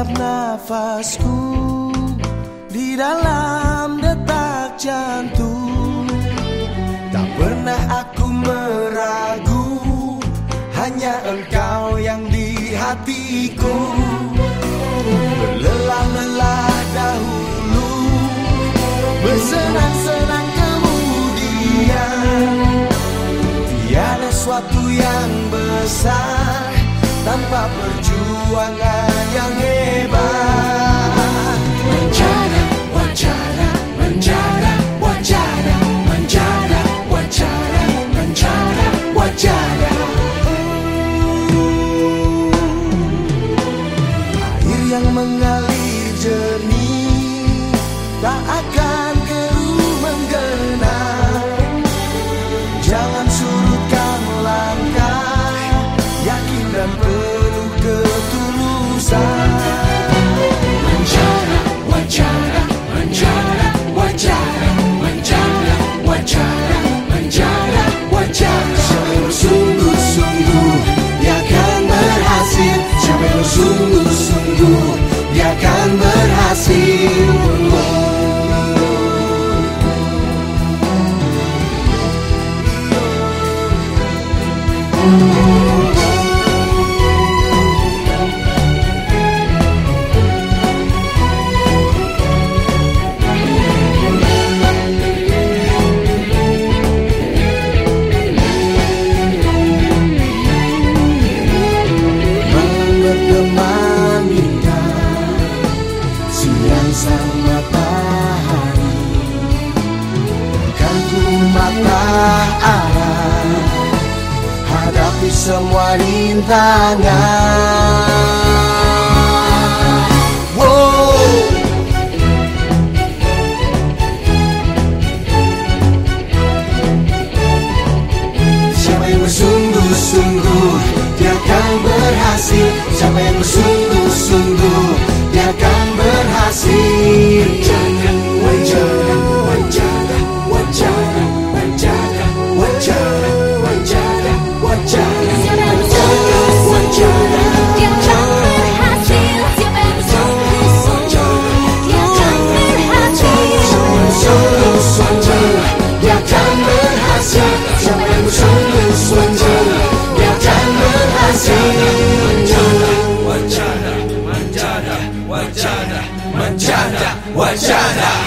setiap nafasku di dalam detak jantung. Tak pernah aku meragu hanya engkau yang di hatiku. Berlelah-lelah dahulu bersenang-senang kemudian. Tiada suatu yang besar tanpa perjuangan yang hebat Ooh. semua rintangan. Wachana